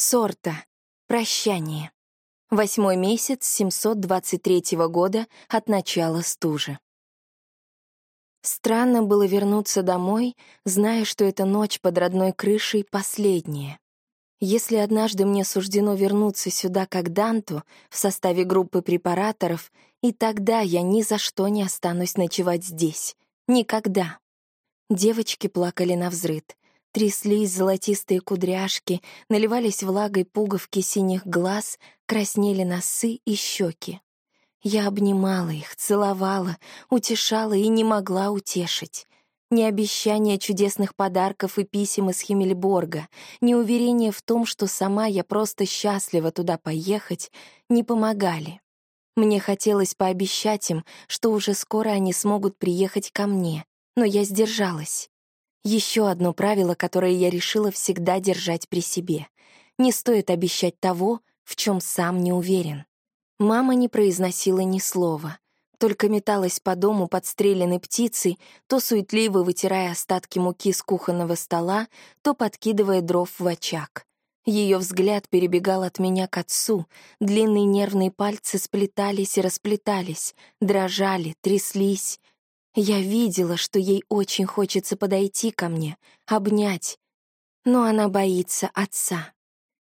Сорта. Прощание. Восьмой месяц 723 года от начала стужи. Странно было вернуться домой, зная, что эта ночь под родной крышей последняя. Если однажды мне суждено вернуться сюда как Данту в составе группы препараторов, и тогда я ни за что не останусь ночевать здесь. Никогда. Девочки плакали на взрыд. Тряслись золотистые кудряшки, наливались влагой пуговки синих глаз, краснели носы и щеки. Я обнимала их, целовала, утешала и не могла утешить. Ни обещания чудесных подарков и писем из Химмельборга, ни уверения в том, что сама я просто счастлива туда поехать, не помогали. Мне хотелось пообещать им, что уже скоро они смогут приехать ко мне, но я сдержалась. Еще одно правило, которое я решила всегда держать при себе. Не стоит обещать того, в чем сам не уверен. Мама не произносила ни слова, только металась по дому подстреленной птицей, то суетливо вытирая остатки муки с кухонного стола, то подкидывая дров в очаг. Ее взгляд перебегал от меня к отцу, длинные нервные пальцы сплетались и расплетались, дрожали, тряслись. Я видела, что ей очень хочется подойти ко мне, обнять, но она боится отца.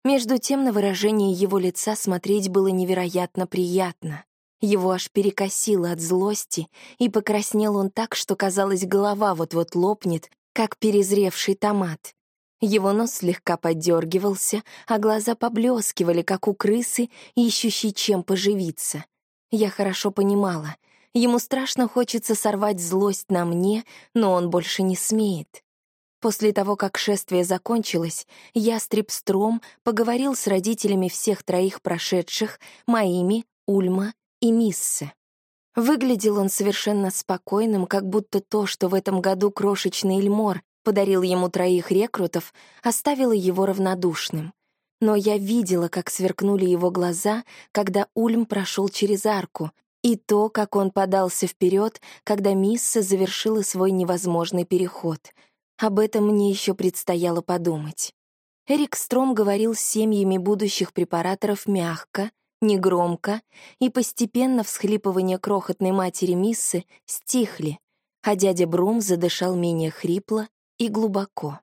Между тем на выражение его лица смотреть было невероятно приятно. Его аж перекосило от злости, и покраснел он так, что, казалось, голова вот-вот лопнет, как перезревший томат. Его нос слегка подергивался, а глаза поблескивали, как у крысы, ищущей чем поживиться. Я хорошо понимала. Ему страшно хочется сорвать злость на мне, но он больше не смеет. После того, как шествие закончилось, ястреб Стром поговорил с родителями всех троих прошедших, моими, Ульма и Миссе. Выглядел он совершенно спокойным, как будто то, что в этом году крошечный Эльмор подарил ему троих рекрутов, оставило его равнодушным. Но я видела, как сверкнули его глаза, когда Ульм прошел через арку, и то, как он подался вперед, когда Мисса завершила свой невозможный переход — об этом мне еще предстояло подумать. Эрик Стром говорил с семьями будущих препараторов мягко, негромко, и постепенно всхлипывания крохотной матери Миссы стихли, а дядя Брум задышал менее хрипло и глубоко.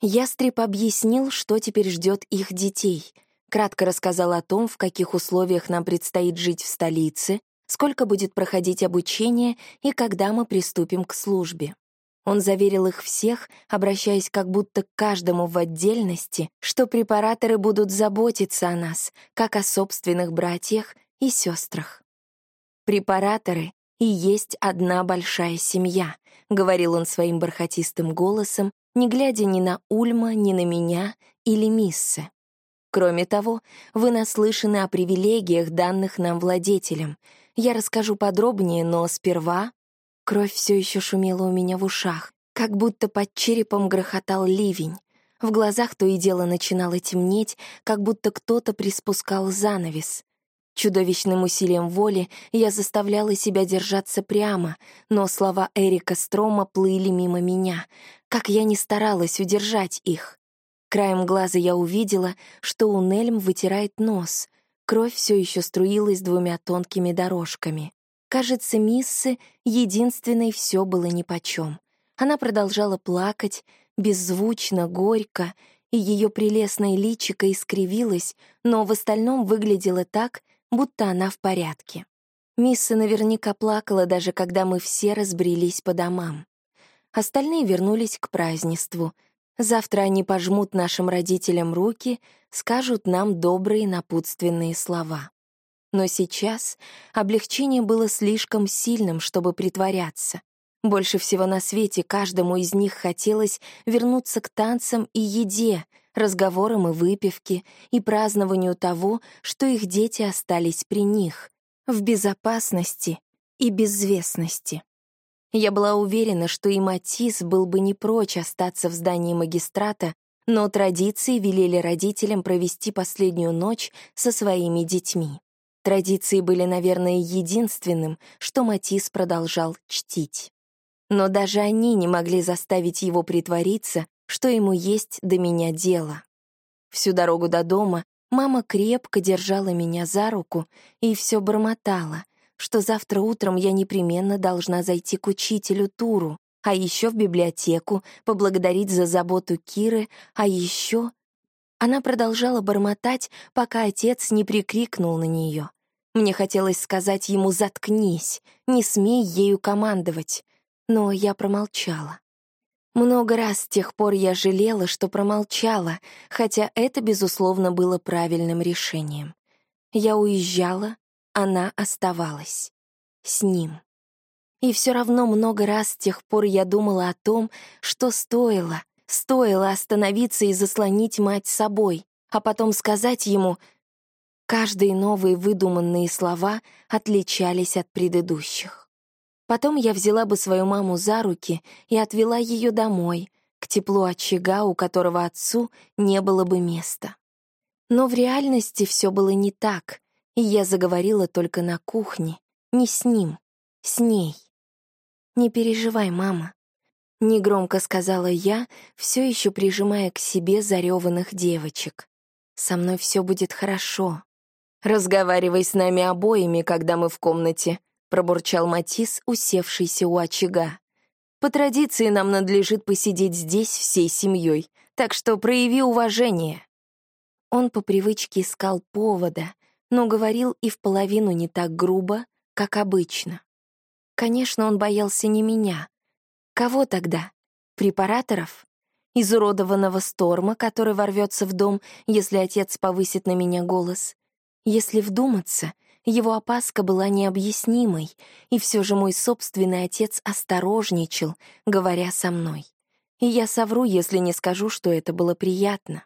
Ястреб объяснил, что теперь ждет их детей, кратко рассказал о том, в каких условиях нам предстоит жить в столице, сколько будет проходить обучение и когда мы приступим к службе. Он заверил их всех, обращаясь как будто к каждому в отдельности, что препараторы будут заботиться о нас, как о собственных братьях и сестрах. «Препараторы и есть одна большая семья», — говорил он своим бархатистым голосом, не глядя ни на Ульма, ни на меня или Миссе. Кроме того, вы наслышаны о привилегиях, данных нам владетелям. Я расскажу подробнее, но сперва Кровь все еще шумела у меня в ушах, как будто под черепом грохотал ливень. В глазах то и дело начинало темнеть, как будто кто-то приспускал занавес. Чудовищным усилием воли я заставляла себя держаться прямо, но слова Эрика Строма плыли мимо меня, как я не старалась удержать их. Краем глаза я увидела, что у Нельм вытирает нос. Кровь все еще струилась двумя тонкими дорожками. Кажется, Миссы единственной все было нипочем. Она продолжала плакать, беззвучно, горько, и ее прелестное личико искривилось, но в остальном выглядело так, будто она в порядке. Мисса наверняка плакала, даже когда мы все разбрелись по домам. Остальные вернулись к празднеству. Завтра они пожмут нашим родителям руки, скажут нам добрые напутственные слова. Но сейчас облегчение было слишком сильным, чтобы притворяться. Больше всего на свете каждому из них хотелось вернуться к танцам и еде, разговорам и выпивке, и празднованию того, что их дети остались при них, в безопасности и безвестности. Я была уверена, что и Матис был бы не прочь остаться в здании магистрата, но традиции велели родителям провести последнюю ночь со своими детьми. Традиции были, наверное, единственным, что Матис продолжал чтить. Но даже они не могли заставить его притвориться, что ему есть до меня дело. Всю дорогу до дома мама крепко держала меня за руку и все бормотала, что завтра утром я непременно должна зайти к учителю Туру, а еще в библиотеку, поблагодарить за заботу Киры, а еще... Она продолжала бормотать, пока отец не прикрикнул на нее. Мне хотелось сказать ему «заткнись», «не смей ею командовать», но я промолчала. Много раз с тех пор я жалела, что промолчала, хотя это, безусловно, было правильным решением. Я уезжала, она оставалась. С ним. И все равно много раз с тех пор я думала о том, что стоило, стоило остановиться и заслонить мать собой, а потом сказать ему... Каждые новые выдуманные слова отличались от предыдущих. Потом я взяла бы свою маму за руки и отвела ее домой, к теплу очага, у которого отцу не было бы места. Но в реальности все было не так, и я заговорила только на кухне, не с ним, с ней. «Не переживай, мама», — негромко сказала я, все еще прижимая к себе зареванных девочек. «Со мной все будет хорошо». «Разговаривай с нами обоими, когда мы в комнате», — пробурчал Матис, усевшийся у очага. «По традиции нам надлежит посидеть здесь всей семьей, так что прояви уважение». Он по привычке искал повода, но говорил и в половину не так грубо, как обычно. Конечно, он боялся не меня. Кого тогда? Препараторов? Изуродованного Сторма, который ворвется в дом, если отец повысит на меня голос? Если вдуматься, его опаска была необъяснимой, и все же мой собственный отец осторожничал, говоря со мной. И я совру, если не скажу, что это было приятно.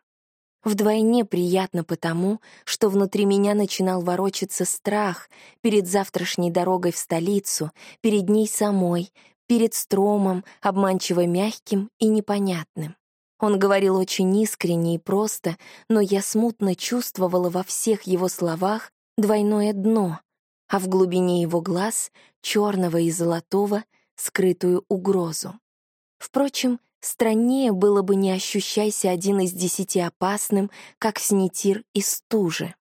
Вдвойне приятно потому, что внутри меня начинал ворочаться страх перед завтрашней дорогой в столицу, перед ней самой, перед стромом, обманчиво мягким и непонятным. Он говорил очень искренне и просто, но я смутно чувствовала во всех его словах двойное дно, а в глубине его глаз, черного и золотого, скрытую угрозу. Впрочем, Страннее было бы не ощущайся один из десяти опасным, как снитир и стужи.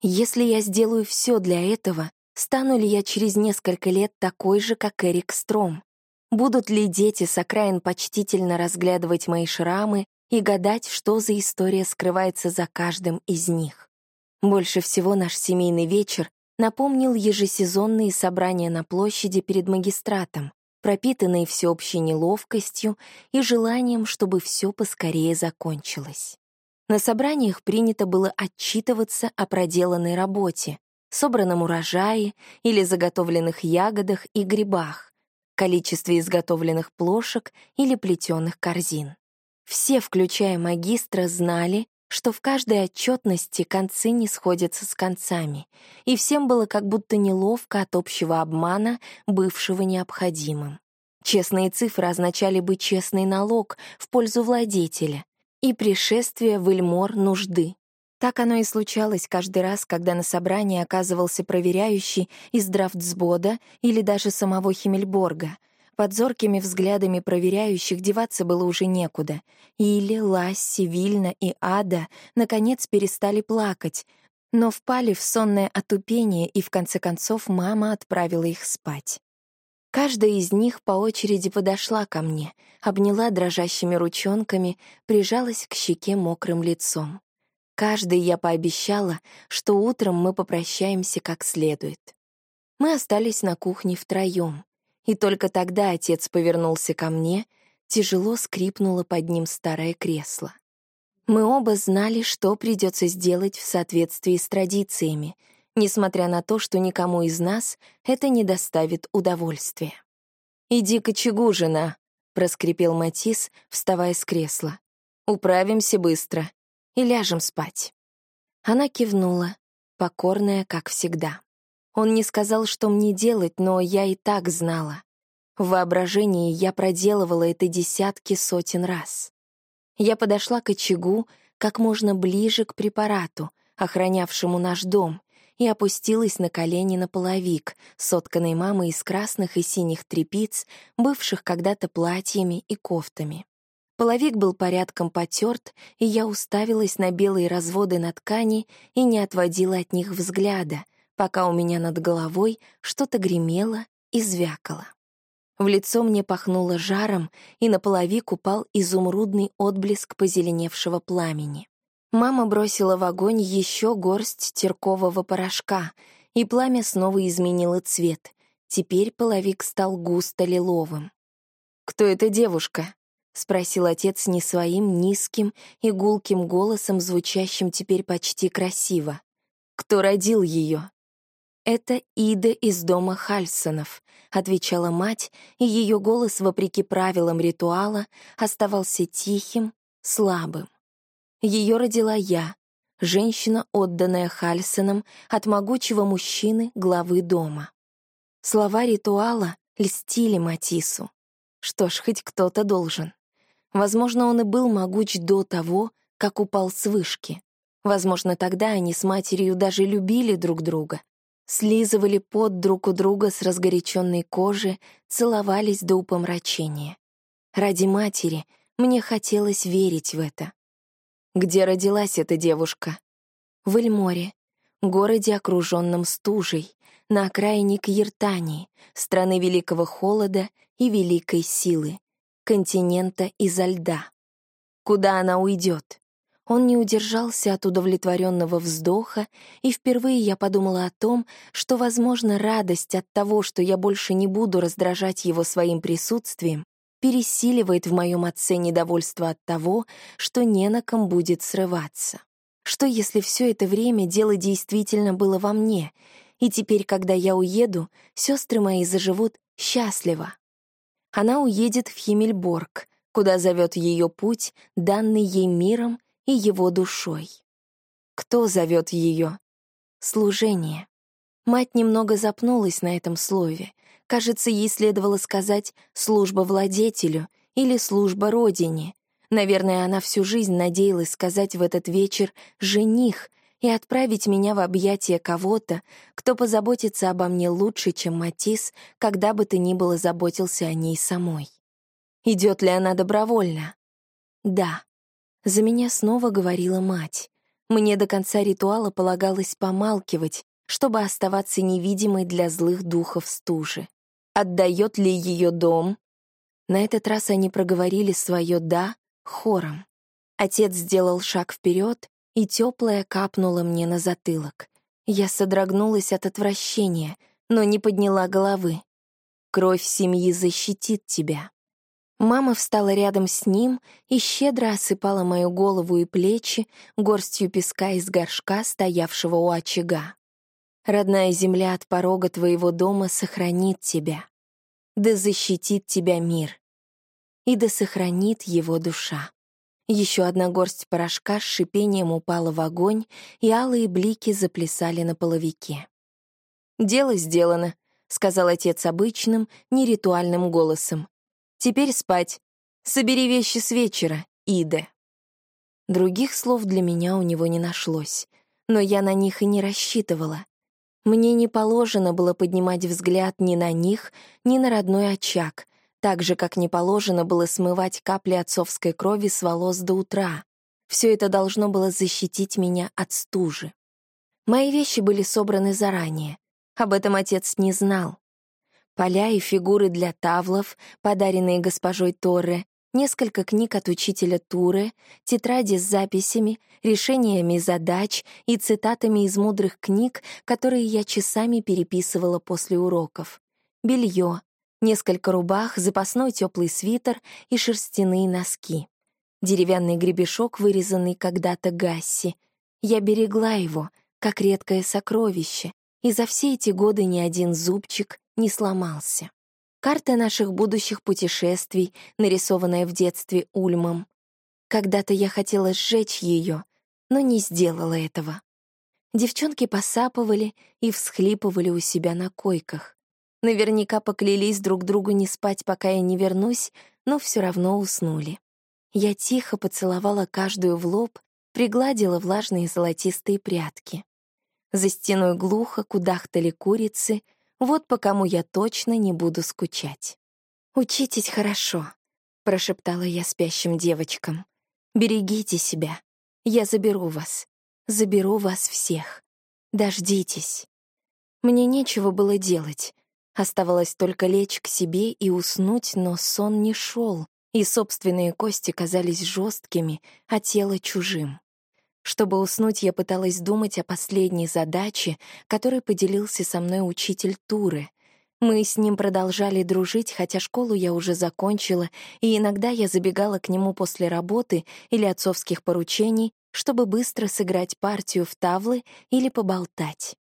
Если я сделаю все для этого, стану ли я через несколько лет такой же, как Эрик Стром? Будут ли дети с окраин почтительно разглядывать мои шрамы и гадать, что за история скрывается за каждым из них? Больше всего наш семейный вечер напомнил ежесезонные собрания на площади перед магистратом, пропитанные всеобщей неловкостью и желанием, чтобы все поскорее закончилось. На собраниях принято было отчитываться о проделанной работе, собранном урожае или заготовленных ягодах и грибах, количестве изготовленных плошек или плетеных корзин. Все, включая магистра, знали, что в каждой отчетности концы не сходятся с концами, и всем было как будто неловко от общего обмана, бывшего необходимым. Честные цифры означали бы честный налог в пользу владетеля и пришествие в Эльмор нужды. Так оно и случалось каждый раз, когда на собрании оказывался проверяющий из Драфтсбода или даже самого Химмельборга — под зоркими взглядами проверяющих деваться было уже некуда. Или Ласси, Вильна и Ада наконец перестали плакать, но впали в сонное отупение, и в конце концов мама отправила их спать. Каждая из них по очереди подошла ко мне, обняла дрожащими ручонками, прижалась к щеке мокрым лицом. Каждой я пообещала, что утром мы попрощаемся как следует. Мы остались на кухне втроем. И только тогда отец повернулся ко мне, тяжело скрипнуло под ним старое кресло. Мы оба знали, что придется сделать в соответствии с традициями, несмотря на то, что никому из нас это не доставит удовольствия. «Иди к очагу, жена», — проскрипел Матис, вставая с кресла. «Управимся быстро и ляжем спать». Она кивнула, покорная, как всегда. Он не сказал, что мне делать, но я и так знала. В воображении я проделывала это десятки сотен раз. Я подошла к очагу как можно ближе к препарату, охранявшему наш дом, и опустилась на колени на половик, сотканной мамой из красных и синих трепиц, бывших когда-то платьями и кофтами. Половик был порядком потерт, и я уставилась на белые разводы на ткани и не отводила от них взгляда, пока у меня над головой что-то гремело и звякало. В лицо мне пахнуло жаром, и на половик упал изумрудный отблеск позеленевшего пламени. Мама бросила в огонь еще горсть теркового порошка, и пламя снова изменило цвет. Теперь половик стал густо лиловым. «Кто эта девушка?» — спросил отец не своим низким и гулким голосом, звучащим теперь почти красиво. «Кто родил ее?» «Это Ида из дома Хальсонов», — отвечала мать, и ее голос, вопреки правилам ритуала, оставался тихим, слабым. Ее родила я, женщина, отданная Хальсонам от могучего мужчины, главы дома. Слова ритуала льстили Матису. Что ж, хоть кто-то должен. Возможно, он и был могуч до того, как упал с вышки. Возможно, тогда они с матерью даже любили друг друга, слизывали пот друг у друга с разгоряченной кожи, целовались до упомрачения. Ради матери мне хотелось верить в это. Где родилась эта девушка? В Эльморе, городе, окруженном стужей, на окраине Кьертании, страны великого холода и великой силы, континента изо льда. Куда она уйдет? Он не удержался от удовлетворенного вздоха, и впервые я подумала о том, что, возможно, радость от того, что я больше не буду раздражать его своим присутствием, пересиливает в моем отце недовольство от того, что не на ком будет срываться. Что если все это время дело действительно было во мне, и теперь, когда я уеду, сестры мои заживут счастливо? Она уедет в Химмельборг, куда зовет ее путь, данный ей миром и его душой. Кто зовет ее? Служение. Мать немного запнулась на этом слове. Кажется, ей следовало сказать «служба владетелю» или «служба родине». Наверное, она всю жизнь надеялась сказать в этот вечер «жених» и отправить меня в объятия кого-то, кто позаботится обо мне лучше, чем Матис, когда бы то ни было заботился о ней самой. Идет ли она добровольно? Да. За меня снова говорила мать. Мне до конца ритуала полагалось помалкивать, чтобы оставаться невидимой для злых духов стужи. Отдает ли ее дом? На этот раз они проговорили свое «да» хором. Отец сделал шаг вперед, и теплое капнуло мне на затылок. Я содрогнулась от отвращения, но не подняла головы. Кровь семьи защитит тебя. Мама встала рядом с ним и щедро осыпала мою голову и плечи горстью песка из горшка, стоявшего у очага. «Родная земля от порога твоего дома сохранит тебя, да защитит тебя мир, и да сохранит его душа». Еще одна горсть порошка с шипением упала в огонь, и алые блики заплясали на половике. «Дело сделано», — сказал отец обычным, неритуальным голосом. Теперь спать. Собери вещи с вечера, Иде». Других слов для меня у него не нашлось, но я на них и не рассчитывала. Мне не положено было поднимать взгляд ни на них, ни на родной очаг, так же, как не положено было смывать капли отцовской крови с волос до утра. Все это должно было защитить меня от стужи. Мои вещи были собраны заранее. Об этом отец не знал. Поля и фигуры для тавлов, подаренные госпожой Торре, несколько книг от учителя Туры, тетради с записями, решениями задач и цитатами из мудрых книг, которые я часами переписывала после уроков. Белье, несколько рубах, запасной теплый свитер и шерстяные носки. Деревянный гребешок, вырезанный когда-то Гасси. Я берегла его, как редкое сокровище, и за все эти годы ни один зубчик не сломался. Карта наших будущих путешествий, нарисованная в детстве Ульмом. Когда-то я хотела сжечь ее, но не сделала этого. Девчонки посапывали и всхлипывали у себя на койках. Наверняка поклялись друг другу не спать, пока я не вернусь, но все равно уснули. Я тихо поцеловала каждую в лоб, пригладила влажные золотистые прядки. За стеной глухо кудахтали курицы — вот по кому я точно не буду скучать. «Учитесь хорошо», — прошептала я спящим девочкам. «Берегите себя. Я заберу вас. Заберу вас всех. Дождитесь». Мне нечего было делать. Оставалось только лечь к себе и уснуть, но сон не шел, и собственные кости казались жесткими, а тело чужим. Чтобы уснуть, я пыталась думать о последней задаче, которой поделился со мной учитель Туры. Мы с ним продолжали дружить, хотя школу я уже закончила, и иногда я забегала к нему после работы или отцовских поручений, чтобы быстро сыграть партию в тавлы или поболтать.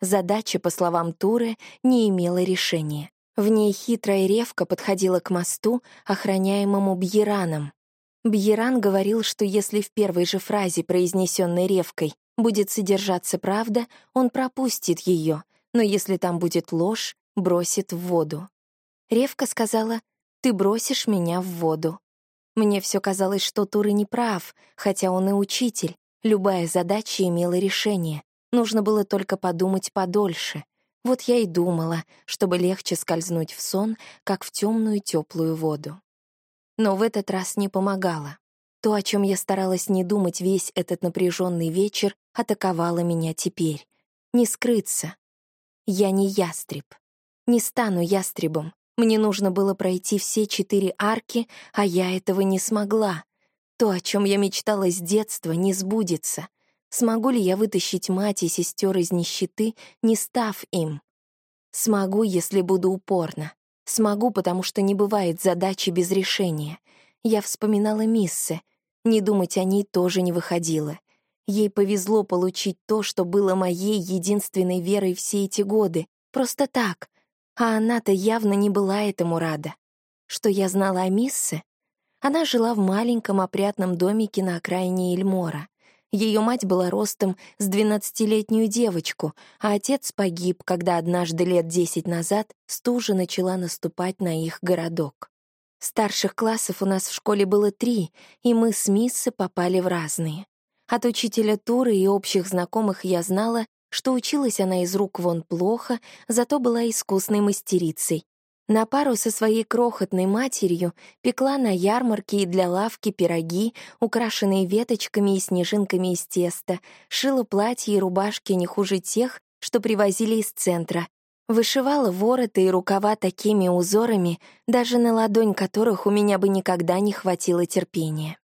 Задача, по словам Туры, не имела решения. В ней хитрая ревка подходила к мосту, охраняемому Бьераном. Бьеран говорил, что если в первой же фразе, произнесенной ревкой, будет содержаться правда, он пропустит ее, но если там будет ложь, бросит в воду. Ревка сказала, «Ты бросишь меня в воду». Мне все казалось, что Туры не прав, хотя он и учитель. Любая задача имела решение. Нужно было только подумать подольше. Вот я и думала, чтобы легче скользнуть в сон, как в темную теплую воду. Но в этот раз не помогало. То, о чем я старалась не думать весь этот напряженный вечер, атаковало меня теперь. Не скрыться. Я не ястреб. Не стану ястребом. Мне нужно было пройти все четыре арки, а я этого не смогла. То, о чем я мечтала с детства, не сбудется. Смогу ли я вытащить мать и сестер из нищеты, не став им? Смогу, если буду упорна. Смогу, потому что не бывает задачи без решения. Я вспоминала Миссы. Не думать о ней тоже не выходило. Ей повезло получить то, что было моей единственной верой все эти годы. Просто так. А она-то явно не была этому рада. Что я знала о Миссе? Она жила в маленьком опрятном домике на окраине Эльмора. Ее мать была ростом с двенадцатилетнюю девочку, а отец погиб, когда однажды лет десять назад стужа начала наступать на их городок. Старших классов у нас в школе было три, и мы с Миссы попали в разные. От учителя Туры и общих знакомых я знала, что училась она из рук вон плохо, зато была искусной мастерицей, на пару со своей крохотной матерью пекла на ярмарке и для лавки пироги, украшенные веточками и снежинками из теста, шила платья и рубашки не хуже тех, что привозили из центра, вышивала вороты и рукава такими узорами, даже на ладонь которых у меня бы никогда не хватило терпения.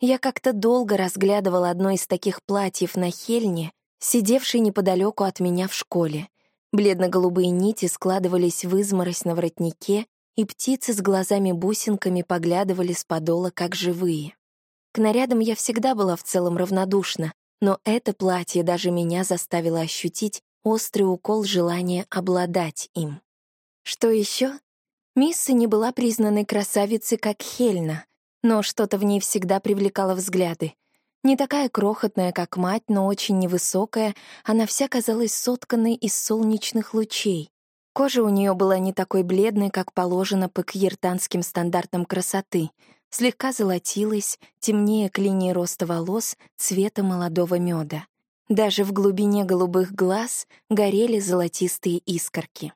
Я как-то долго разглядывала одно из таких платьев на Хельне, сидевшей неподалеку от меня в школе. Бледно-голубые нити складывались в изморозь на воротнике, и птицы с глазами-бусинками поглядывали с подола, как живые. К нарядам я всегда была в целом равнодушна, но это платье даже меня заставило ощутить острый укол желания обладать им. Что еще? Мисса не была признанной красавицей, как Хельна, но что-то в ней всегда привлекало взгляды. Не такая крохотная, как мать, но очень невысокая, она вся казалась сотканной из солнечных лучей. Кожа у нее была не такой бледной, как положено по кьертанским стандартам красоты, слегка золотилась, темнее к линии роста волос цвета молодого меда. Даже в глубине голубых глаз горели золотистые искорки.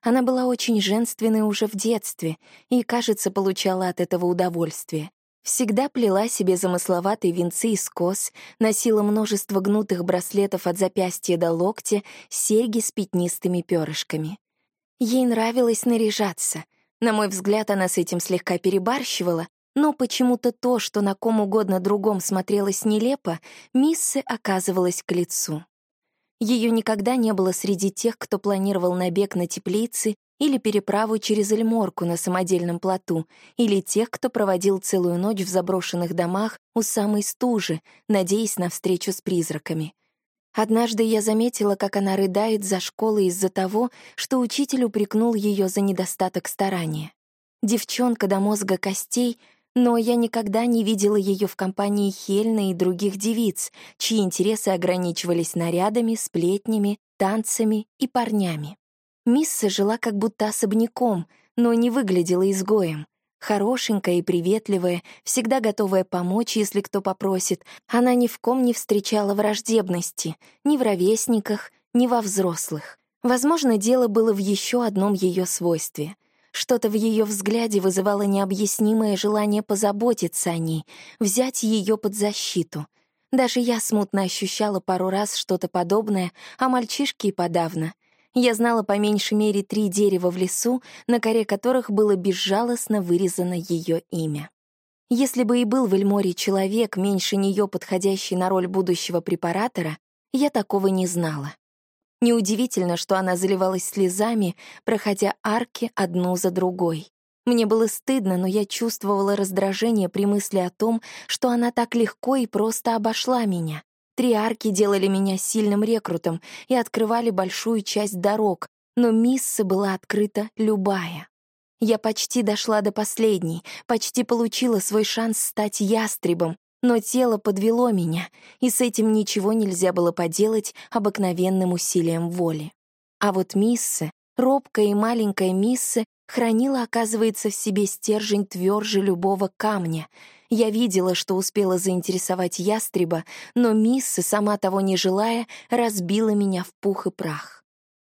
Она была очень женственной уже в детстве и, кажется, получала от этого удовольствие. Всегда плела себе замысловатые венцы из кос, носила множество гнутых браслетов от запястья до локтя, серьги с пятнистыми перышками. Ей нравилось наряжаться. На мой взгляд, она с этим слегка перебарщивала, но почему-то то, что на ком угодно другом смотрелось нелепо, Миссы оказывалось к лицу. Ее никогда не было среди тех, кто планировал набег на теплицы или переправу через Эльморку на самодельном плоту, или тех, кто проводил целую ночь в заброшенных домах у самой стужи, надеясь на встречу с призраками. Однажды я заметила, как она рыдает за школой из-за того, что учитель упрекнул ее за недостаток старания. Девчонка до мозга костей, но я никогда не видела ее в компании Хельны и других девиц, чьи интересы ограничивались нарядами, сплетнями, танцами и парнями. Мисса жила как будто особняком, но не выглядела изгоем. Хорошенькая и приветливая, всегда готовая помочь, если кто попросит, она ни в ком не встречала враждебности, ни в ровесниках, ни во взрослых. Возможно, дело было в еще одном ее свойстве. Что-то в ее взгляде вызывало необъяснимое желание позаботиться о ней, взять ее под защиту. Даже я смутно ощущала пару раз что-то подобное, а мальчишки и подавно. Я знала по меньшей мере три дерева в лесу, на коре которых было безжалостно вырезано ее имя. Если бы и был в Эльморе человек, меньше нее подходящий на роль будущего препаратора, я такого не знала. Неудивительно, что она заливалась слезами, проходя арки одну за другой. Мне было стыдно, но я чувствовала раздражение при мысли о том, что она так легко и просто обошла меня. Три арки делали меня сильным рекрутом и открывали большую часть дорог, но мисса была открыта любая. Я почти дошла до последней, почти получила свой шанс стать ястребом, но тело подвело меня, и с этим ничего нельзя было поделать обыкновенным усилием воли. А вот Миссы, робкая и маленькая Миссы, хранила, оказывается, в себе стержень тверже любого камня. Я видела, что успела заинтересовать ястреба, но Миссы, сама того не желая, разбила меня в пух и прах.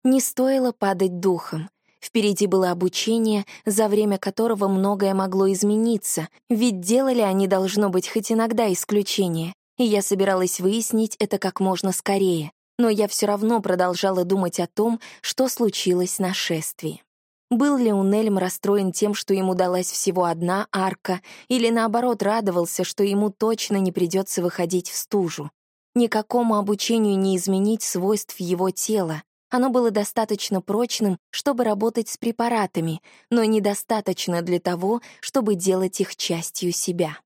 Не стоило падать духом. Впереди было обучение, за время которого многое могло измениться, ведь делали они, должно быть, хоть иногда исключение, и я собиралась выяснить это как можно скорее, но я все равно продолжала думать о том, что случилось на шествии. Был ли Унельм расстроен тем, что ему далась всего одна арка, или наоборот радовался, что ему точно не придется выходить в стужу? Никакому обучению не изменить свойств его тела, оно было достаточно прочным, чтобы работать с препаратами, но недостаточно для того, чтобы делать их частью себя.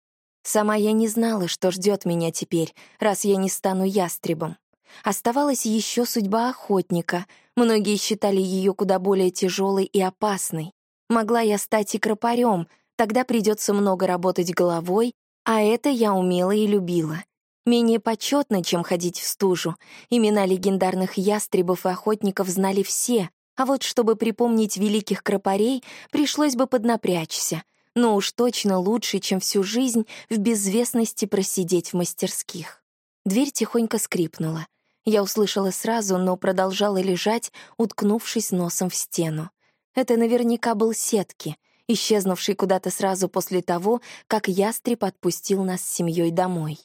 Сама я не знала, что ждет меня теперь, раз я не стану ястребом. Оставалась еще судьба охотника. Многие считали ее куда более тяжелой и опасной. Могла я стать и кропарем, тогда придется много работать головой, а это я умела и любила. Менее почетно, чем ходить в стужу. Имена легендарных ястребов и охотников знали все, а вот чтобы припомнить великих кропарей, пришлось бы поднапрячься. Но уж точно лучше, чем всю жизнь в безвестности просидеть в мастерских. Дверь тихонько скрипнула. Я услышала сразу, но продолжала лежать, уткнувшись носом в стену. Это наверняка был сетки, исчезнувший куда-то сразу после того, как ястреб отпустил нас с семьей домой.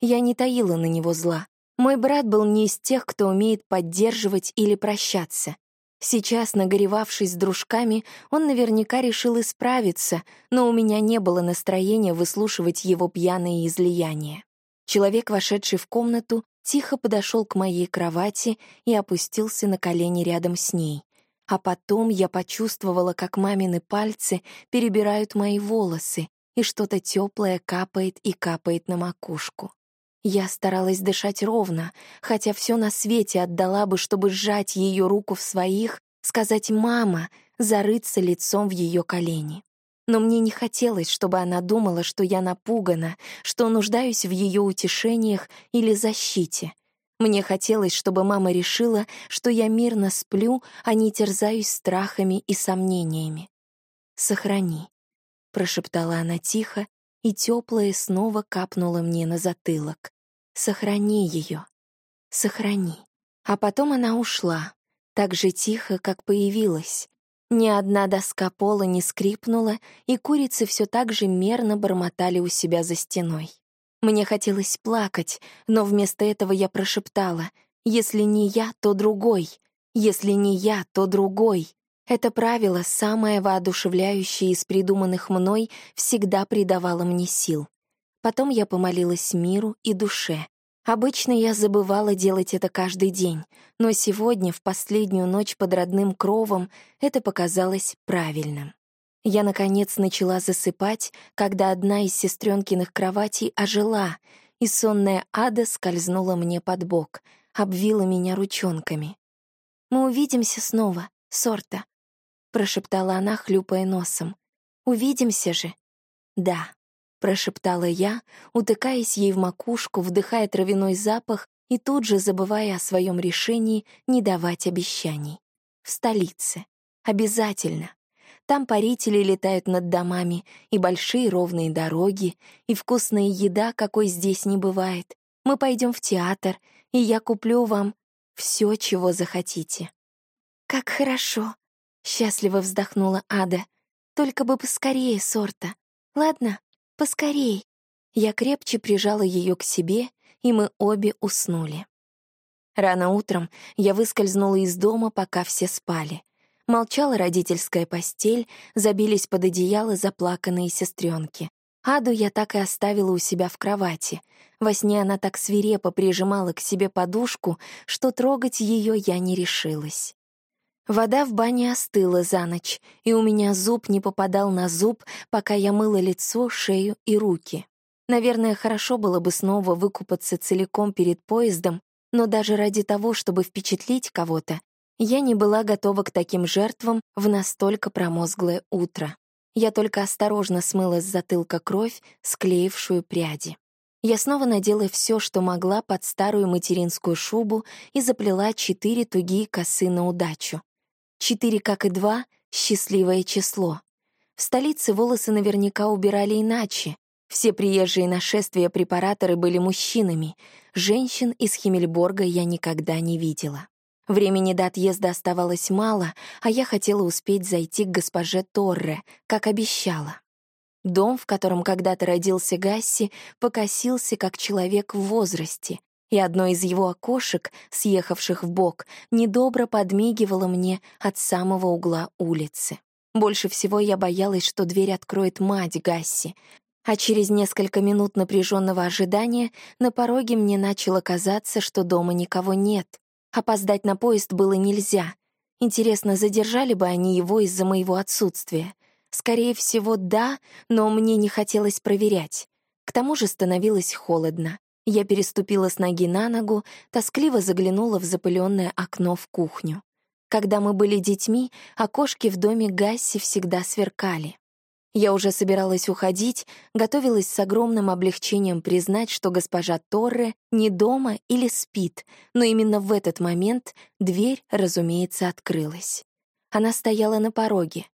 Я не таила на него зла. Мой брат был не из тех, кто умеет поддерживать или прощаться. Сейчас, нагоревавшись с дружками, он наверняка решил исправиться, но у меня не было настроения выслушивать его пьяные излияния. Человек, вошедший в комнату, тихо подошел к моей кровати и опустился на колени рядом с ней. А потом я почувствовала, как мамины пальцы перебирают мои волосы, и что-то теплое капает и капает на макушку. Я старалась дышать ровно, хотя все на свете отдала бы, чтобы сжать ее руку в своих, сказать «мама», зарыться лицом в ее колени. Но мне не хотелось, чтобы она думала, что я напугана, что нуждаюсь в ее утешениях или защите. Мне хотелось, чтобы мама решила, что я мирно сплю, а не терзаюсь страхами и сомнениями. «Сохрани», — прошептала она тихо, и теплое снова капнуло мне на затылок. Сохрани ее. Сохрани. А потом она ушла, так же тихо, как появилась. Ни одна доска пола не скрипнула, и курицы все так же мерно бормотали у себя за стеной. Мне хотелось плакать, но вместо этого я прошептала «Если не я, то другой. Если не я, то другой». Это правило, самое воодушевляющее из придуманных мной, всегда придавало мне сил. Потом я помолилась миру и душе. Обычно я забывала делать это каждый день, но сегодня, в последнюю ночь под родным кровом, это показалось правильным. Я, наконец, начала засыпать, когда одна из сестренкиных кроватей ожила, и сонная ада скользнула мне под бок, обвила меня ручонками. «Мы увидимся снова, Сорта», — прошептала она, хлюпая носом. «Увидимся же?» «Да» прошептала я, утыкаясь ей в макушку, вдыхая травяной запах и тут же забывая о своем решении не давать обещаний. В столице. Обязательно. Там парители летают над домами, и большие ровные дороги, и вкусная еда, какой здесь не бывает. Мы пойдем в театр, и я куплю вам все, чего захотите. «Как хорошо!» — счастливо вздохнула Ада. Только бы поскорее, Сорта. Ладно, поскорей. Я крепче прижала ее к себе, и мы обе уснули. Рано утром я выскользнула из дома, пока все спали. Молчала родительская постель, забились под одеяло заплаканные сестренки. Аду я так и оставила у себя в кровати. Во сне она так свирепо прижимала к себе подушку, что трогать ее я не решилась. Вода в бане остыла за ночь, и у меня зуб не попадал на зуб, пока я мыла лицо, шею и руки. Наверное, хорошо было бы снова выкупаться целиком перед поездом, но даже ради того, чтобы впечатлить кого-то, я не была готова к таким жертвам в настолько промозглое утро. Я только осторожно смыла с затылка кровь, склеившую пряди. Я снова надела все, что могла под старую материнскую шубу и заплела четыре тугие косы на удачу. Четыре, как и два — счастливое число. В столице волосы наверняка убирали иначе. Все приезжие нашествия препараторы были мужчинами. Женщин из Химмельборга я никогда не видела. Времени до отъезда оставалось мало, а я хотела успеть зайти к госпоже Торре, как обещала. Дом, в котором когда-то родился Гасси, покосился как человек в возрасте, и одно из его окошек, съехавших в бок, недобро подмигивало мне от самого угла улицы. Больше всего я боялась, что дверь откроет мать Гасси, а через несколько минут напряженного ожидания на пороге мне начало казаться, что дома никого нет — Опоздать на поезд было нельзя. Интересно, задержали бы они его из-за моего отсутствия? Скорее всего, да, но мне не хотелось проверять. К тому же становилось холодно. Я переступила с ноги на ногу, тоскливо заглянула в запыленное окно в кухню. Когда мы были детьми, окошки в доме Гасси всегда сверкали. Я уже собиралась уходить, готовилась с огромным облегчением признать, что госпожа Торре не дома или спит, но именно в этот момент дверь, разумеется, открылась. Она стояла на пороге.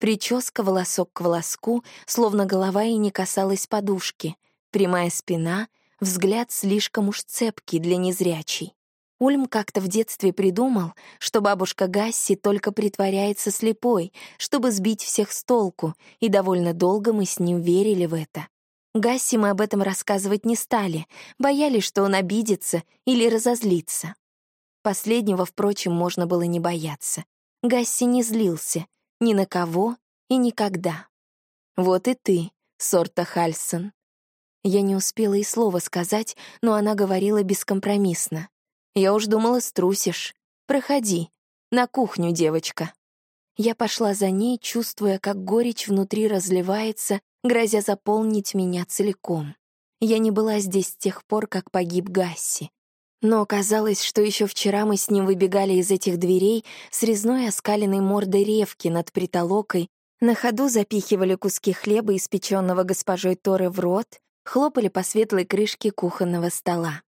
Прическа волосок к волоску, словно голова и не касалась подушки, прямая спина, взгляд слишком уж цепкий для незрячей. Ульм как-то в детстве придумал, что бабушка Гасси только притворяется слепой, чтобы сбить всех с толку, и довольно долго мы с ним верили в это. Гасси мы об этом рассказывать не стали, боялись, что он обидится или разозлится. Последнего, впрочем, можно было не бояться. Гасси не злился ни на кого и никогда. «Вот и ты, Сорта Хальсон». Я не успела и слова сказать, но она говорила бескомпромиссно. Я уж думала, струсишь. Проходи. На кухню, девочка. Я пошла за ней, чувствуя, как горечь внутри разливается, грозя заполнить меня целиком. Я не была здесь с тех пор, как погиб Гасси. Но оказалось, что еще вчера мы с ним выбегали из этих дверей с резной оскаленной мордой ревки над притолокой, на ходу запихивали куски хлеба, испеченного госпожой Торы, в рот, хлопали по светлой крышке кухонного стола.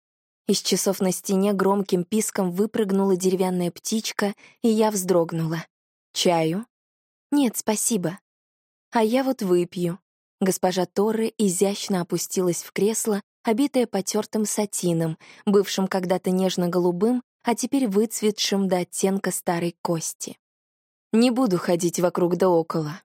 Из часов на стене громким писком выпрыгнула деревянная птичка, и я вздрогнула. «Чаю?» «Нет, спасибо». «А я вот выпью». Госпожа Торре изящно опустилась в кресло, обитое потертым сатином, бывшим когда-то нежно-голубым, а теперь выцветшим до оттенка старой кости. «Не буду ходить вокруг да около».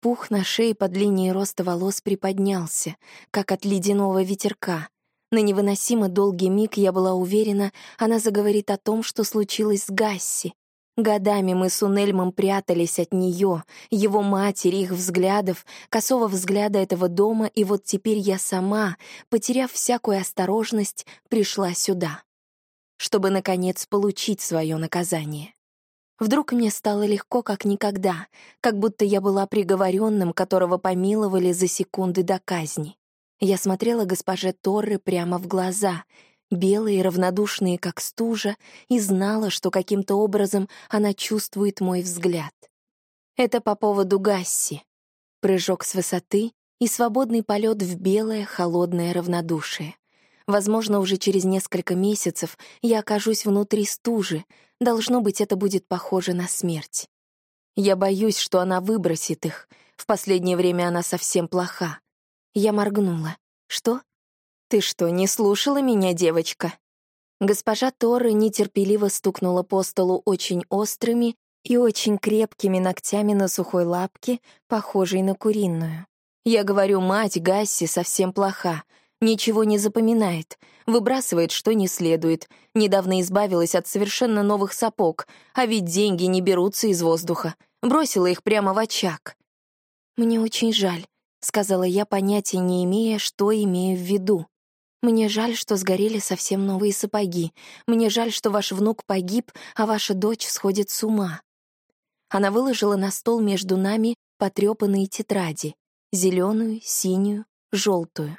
Пух на шее под линией роста волос приподнялся, как от ледяного ветерка, на невыносимо долгий миг я была уверена, она заговорит о том, что случилось с Гасси. Годами мы с Унельмом прятались от нее, его матери, их взглядов, косого взгляда этого дома, и вот теперь я сама, потеряв всякую осторожность, пришла сюда, чтобы, наконец, получить свое наказание. Вдруг мне стало легко, как никогда, как будто я была приговоренным, которого помиловали за секунды до казни. Я смотрела госпоже Торре прямо в глаза, белые, равнодушные, как стужа, и знала, что каким-то образом она чувствует мой взгляд. Это по поводу Гасси. Прыжок с высоты и свободный полет в белое, холодное равнодушие. Возможно, уже через несколько месяцев я окажусь внутри стужи. Должно быть, это будет похоже на смерть. Я боюсь, что она выбросит их. В последнее время она совсем плоха. Я моргнула. «Что? Ты что, не слушала меня, девочка?» Госпожа Торы нетерпеливо стукнула по столу очень острыми, и очень крепкими ногтями на сухой лапке, похожей на куриную. Я говорю, мать Гасси совсем плоха, ничего не запоминает, выбрасывает, что не следует, недавно избавилась от совершенно новых сапог, а ведь деньги не берутся из воздуха, бросила их прямо в очаг. «Мне очень жаль», — сказала я, понятия не имея, что имею в виду. «Мне жаль, что сгорели совсем новые сапоги. Мне жаль, что ваш внук погиб, а ваша дочь сходит с ума». Она выложила на стол между нами потрепанные тетради — зеленую, синюю, желтую.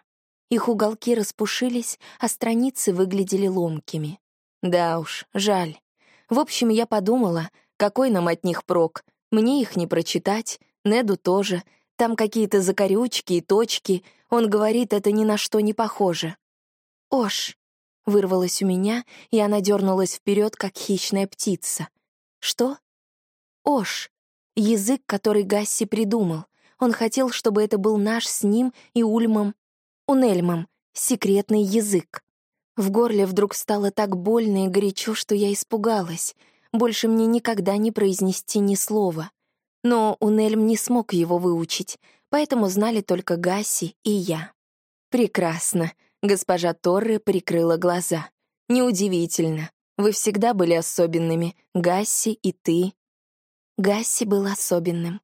Их уголки распушились, а страницы выглядели ломкими. Да уж, жаль. В общем, я подумала, какой нам от них прок. Мне их не прочитать, Неду тоже. Там какие-то закорючки и точки. Он говорит, это ни на что не похоже. «Ош!» — вырвалось у меня, и она дернулась вперед, как хищная птица. «Что?» «Ош!» — язык, который Гасси придумал. Он хотел, чтобы это был наш с ним и Ульмом, Унельмом, секретный язык. В горле вдруг стало так больно и горячо, что я испугалась. Больше мне никогда не произнести ни слова. Но Унельм не смог его выучить, поэтому знали только Гасси и я. «Прекрасно», — госпожа Торре прикрыла глаза. «Неудивительно. Вы всегда были особенными, Гасси и ты». Гасси был особенным.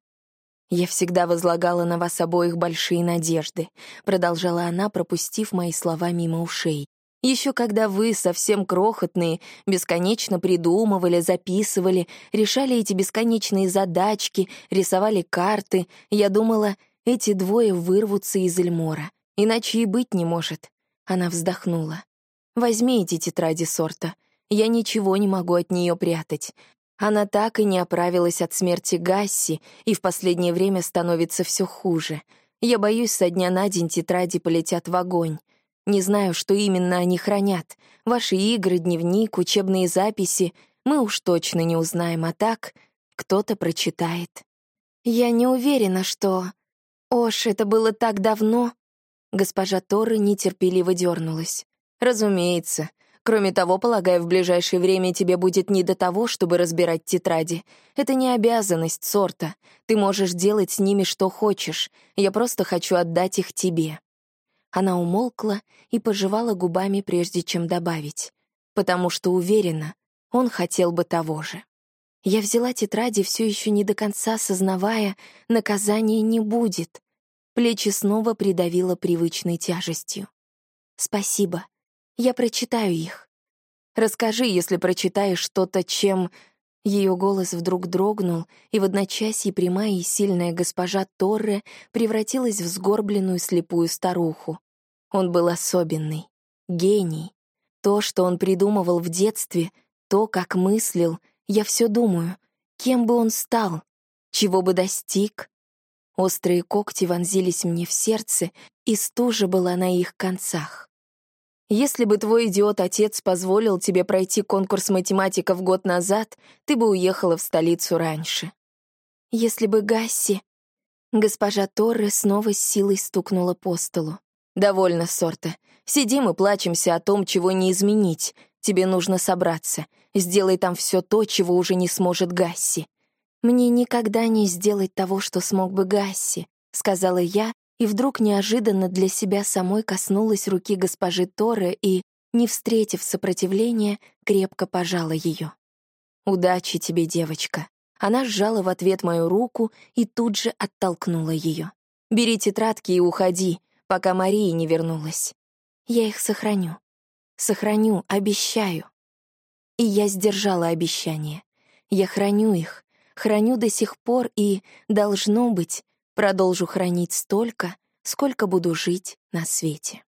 «Я всегда возлагала на вас обоих большие надежды», — продолжала она, пропустив мои слова мимо ушей. Еще когда вы, совсем крохотные, бесконечно придумывали, записывали, решали эти бесконечные задачки, рисовали карты, я думала, эти двое вырвутся из Эльмора. Иначе и быть не может. Она вздохнула. «Возьми эти тетради сорта. Я ничего не могу от нее прятать. Она так и не оправилась от смерти Гасси, и в последнее время становится все хуже. Я боюсь, со дня на день тетради полетят в огонь. Не знаю, что именно они хранят. Ваши игры, дневник, учебные записи. Мы уж точно не узнаем, а так кто-то прочитает. Я не уверена, что... Ош, это было так давно. Госпожа Торры нетерпеливо дернулась. Разумеется. Кроме того, полагаю, в ближайшее время тебе будет не до того, чтобы разбирать тетради. Это не обязанность сорта. Ты можешь делать с ними что хочешь. Я просто хочу отдать их тебе. Она умолкла и пожевала губами, прежде чем добавить. Потому что уверена, он хотел бы того же. Я взяла тетради, все еще не до конца сознавая, наказания не будет. Плечи снова придавило привычной тяжестью. «Спасибо. Я прочитаю их. Расскажи, если прочитаешь что-то, чем...» Ее голос вдруг дрогнул, и в одночасье прямая и сильная госпожа Торре превратилась в сгорбленную слепую старуху. Он был особенный, гений. То, что он придумывал в детстве, то, как мыслил, я все думаю, кем бы он стал, чего бы достиг. Острые когти вонзились мне в сердце, и стужа была на их концах. Если бы твой идиот-отец позволил тебе пройти конкурс математиков год назад, ты бы уехала в столицу раньше. Если бы Гасси... Госпожа Торре снова с силой стукнула по столу. «Довольно, Сорта. Сидим и плачемся о том, чего не изменить. Тебе нужно собраться. Сделай там все то, чего уже не сможет Гасси». «Мне никогда не сделать того, что смог бы Гасси», — сказала я, и вдруг неожиданно для себя самой коснулась руки госпожи Торы и, не встретив сопротивления, крепко пожала ее. «Удачи тебе, девочка». Она сжала в ответ мою руку и тут же оттолкнула ее. «Бери тетрадки и уходи пока Мария не вернулась. Я их сохраню. Сохраню, обещаю. И я сдержала обещание. Я храню их, храню до сих пор и, должно быть, продолжу хранить столько, сколько буду жить на свете.